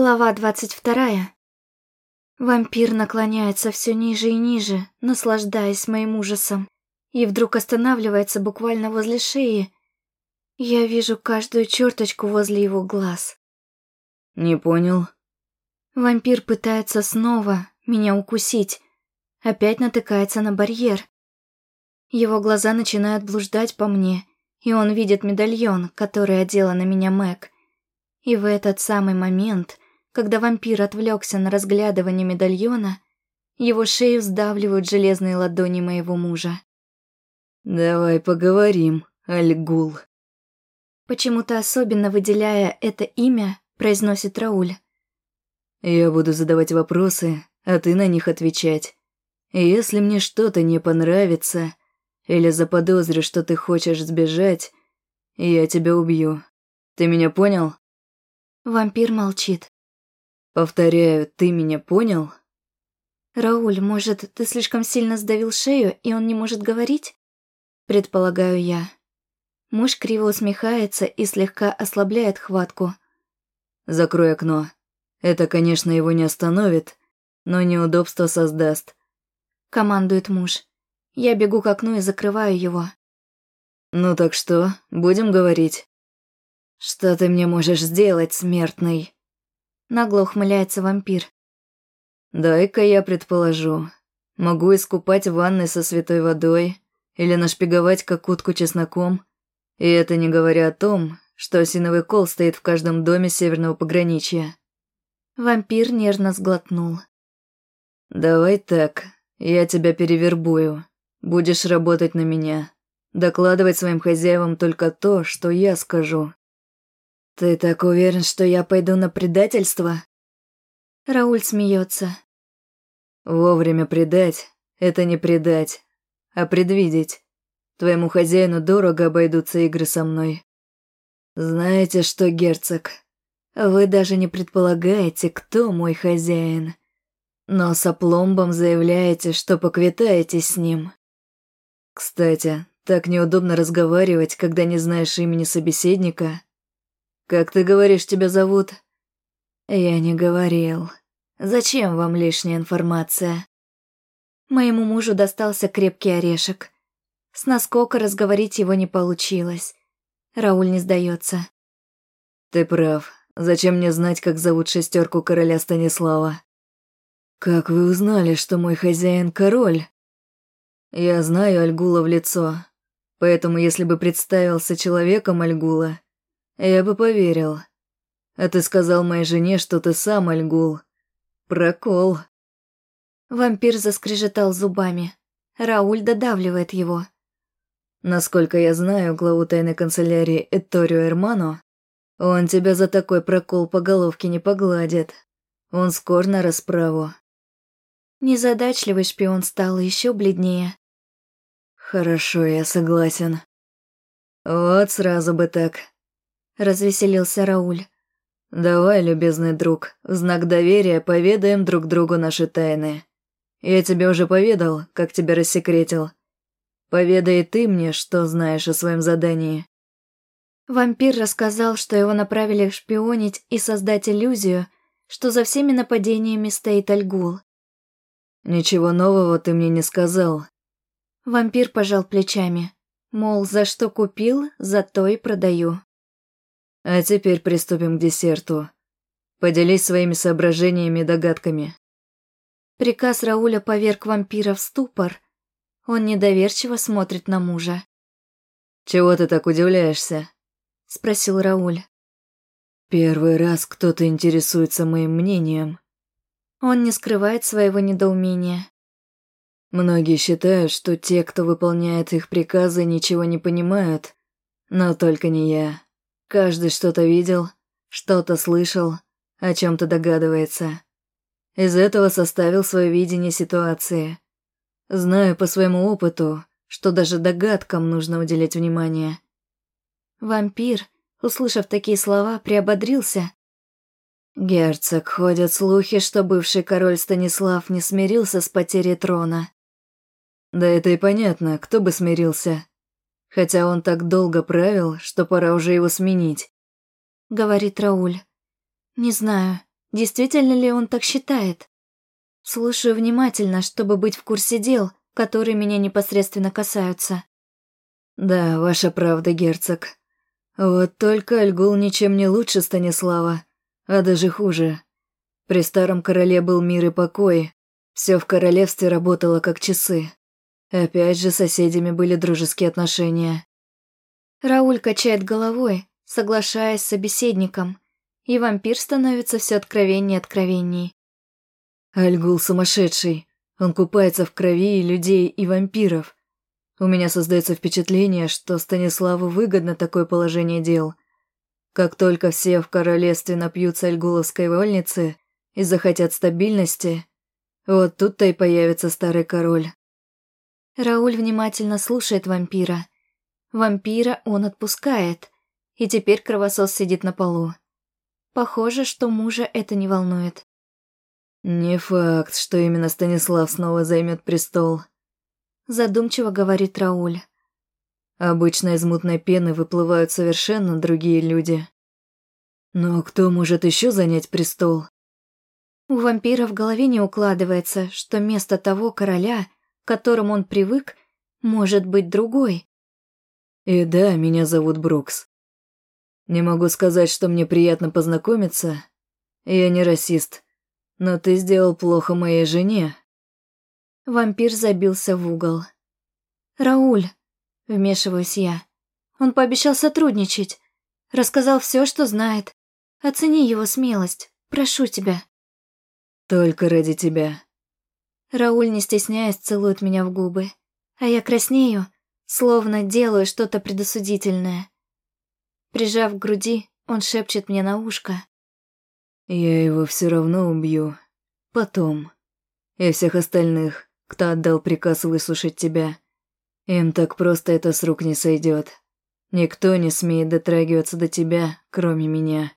Глава двадцать вторая. Вампир наклоняется все ниже и ниже, наслаждаясь моим ужасом, и вдруг останавливается буквально возле шеи. Я вижу каждую черточку возле его глаз. Не понял. Вампир пытается снова меня укусить, опять натыкается на барьер. Его глаза начинают блуждать по мне, и он видит медальон, который одела на меня Мэг. И в этот самый момент, когда вампир отвлекся на разглядывание медальона, его шею сдавливают железные ладони моего мужа. «Давай поговорим, Альгул». Почему-то особенно выделяя это имя, произносит Рауль. «Я буду задавать вопросы, а ты на них отвечать. И если мне что-то не понравится, или заподозрю, что ты хочешь сбежать, я тебя убью. Ты меня понял?» Вампир молчит. «Повторяю, ты меня понял?» «Рауль, может, ты слишком сильно сдавил шею, и он не может говорить?» Предполагаю я. Муж криво усмехается и слегка ослабляет хватку. «Закрой окно. Это, конечно, его не остановит, но неудобство создаст», — командует муж. Я бегу к окну и закрываю его. «Ну так что, будем говорить?» «Что ты мне можешь сделать, смертный?» Нагло ухмыляется вампир. «Дай-ка я предположу. Могу искупать в ванной со святой водой или нашпиговать как утку чесноком. И это не говоря о том, что осиновый кол стоит в каждом доме северного пограничья». Вампир нервно сглотнул. «Давай так, я тебя перевербую. Будешь работать на меня. Докладывать своим хозяевам только то, что я скажу. «Ты так уверен, что я пойду на предательство?» Рауль смеется. «Вовремя предать — это не предать, а предвидеть. Твоему хозяину дорого обойдутся игры со мной. Знаете что, герцог, вы даже не предполагаете, кто мой хозяин. Но с опломбом заявляете, что поквитаетесь с ним. Кстати, так неудобно разговаривать, когда не знаешь имени собеседника. «Как ты говоришь, тебя зовут?» «Я не говорил. Зачем вам лишняя информация?» Моему мужу достался крепкий орешек. С наскока разговорить его не получилось. Рауль не сдается. «Ты прав. Зачем мне знать, как зовут шестерку короля Станислава?» «Как вы узнали, что мой хозяин король?» «Я знаю Альгула в лицо, поэтому если бы представился человеком Альгула, я бы поверил. А ты сказал моей жене, что ты сам Альгул. Прокол. Вампир заскрежетал зубами. Рауль додавливает его. Насколько я знаю главу тайной канцелярии Эторио Эрмано, он тебя за такой прокол по головке не погладит. Он скор на расправу. Незадачливый шпион стал еще бледнее. Хорошо, я согласен. Вот сразу бы так развеселился Рауль. «Давай, любезный друг, в знак доверия поведаем друг другу наши тайны. Я тебе уже поведал, как тебя рассекретил. Поведай ты мне, что знаешь о своем задании». Вампир рассказал, что его направили шпионить и создать иллюзию, что за всеми нападениями стоит Альгул. «Ничего нового ты мне не сказал». Вампир пожал плечами. Мол, за что купил, за то и продаю. А теперь приступим к десерту. Поделись своими соображениями и догадками. Приказ Рауля поверг вампира в ступор. Он недоверчиво смотрит на мужа. «Чего ты так удивляешься?» — спросил Рауль. «Первый раз кто-то интересуется моим мнением». Он не скрывает своего недоумения. Многие считают, что те, кто выполняет их приказы, ничего не понимают, но только не я. Каждый что-то видел, что-то слышал, о чем-то догадывается. Из этого составил свое видение ситуации. Знаю по своему опыту, что даже догадкам нужно уделять внимание. Вампир, услышав такие слова, приободрился. Герцог, ходят слухи, что бывший король Станислав не смирился с потерей трона. Да это и понятно, кто бы смирился. Хотя он так долго правил, что пора уже его сменить. Говорит Рауль. Не знаю, Действительно ли он так считает? Слушаю внимательно, чтобы быть в курсе дел, которые меня непосредственно касаются. Да, ваша правда, герцог. Вот только Альгул ничем не лучше Станислава, а даже хуже. При старом короле был мир и покой, все в королевстве работало как часы. Опять же, с соседями были дружеские отношения. Рауль качает головой, соглашаясь с собеседником, и вампир становится все откровеннее откровенней. Альгул сумасшедший. Он купается в крови и людей, и вампиров. У меня создается впечатление, что Станиславу выгодно такое положение дел. Как только все в королевстве напьются альгуловской вольницы и захотят стабильности, вот тут-то и появится старый король. Рауль внимательно слушает вампира. Вампира он отпускает, и теперь кровосос сидит на полу. Похоже, что мужа это не волнует. «Не факт, что именно Станислав снова займет престол», — задумчиво говорит Рауль. «Обычно из мутной пены выплывают совершенно другие люди. Но кто может еще занять престол?» У вампира в голове не укладывается, что место того короля, к которому он привык, может быть другой. И да, меня зовут Брукс. Не могу сказать, что мне приятно познакомиться. Я не расист, но ты сделал плохо моей жене. Вампир забился в угол. «Рауль», — вмешиваюсь я, — «он пообещал сотрудничать. Рассказал все, что знает. Оцени его смелость, прошу тебя». Только ради тебя. Рауль, не стесняясь, целует меня в губы, а я краснею, словно делаю что-то предосудительное. Прижав к груди, он шепчет мне на ушко. «Я его все равно убью. Потом. И всех остальных, кто отдал приказ выслушать тебя. Им так просто это с рук не сойдет. Никто не смеет дотрагиваться до тебя, кроме меня».